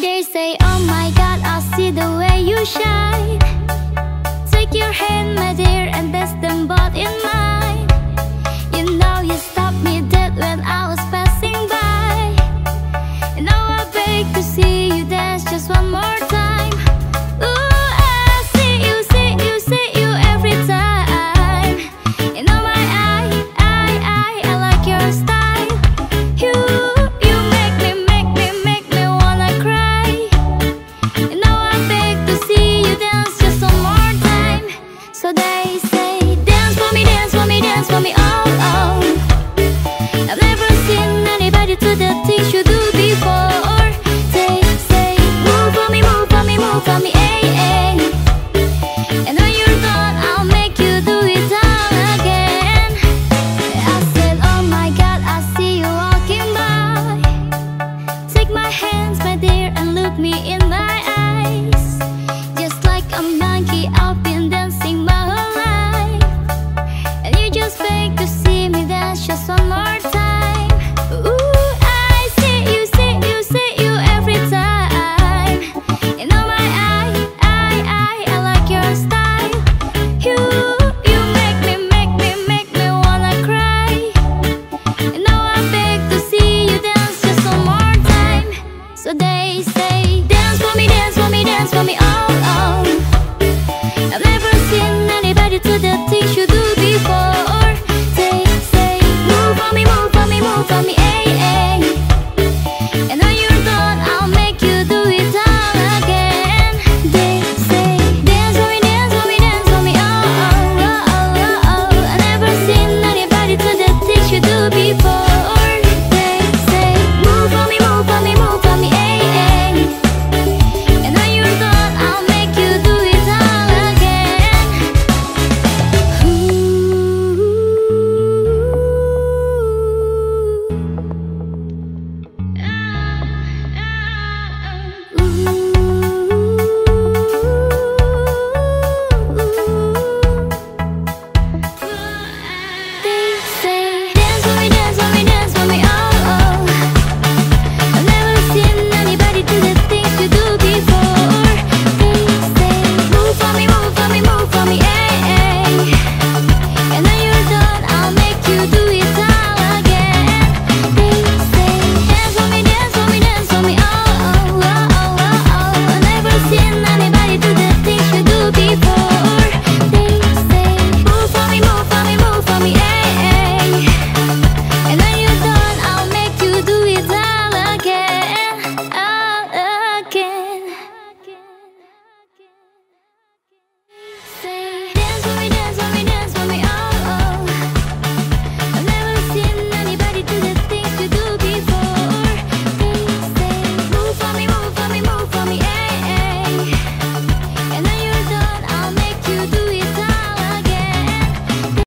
They say, oh my God, I see the way you shine me in the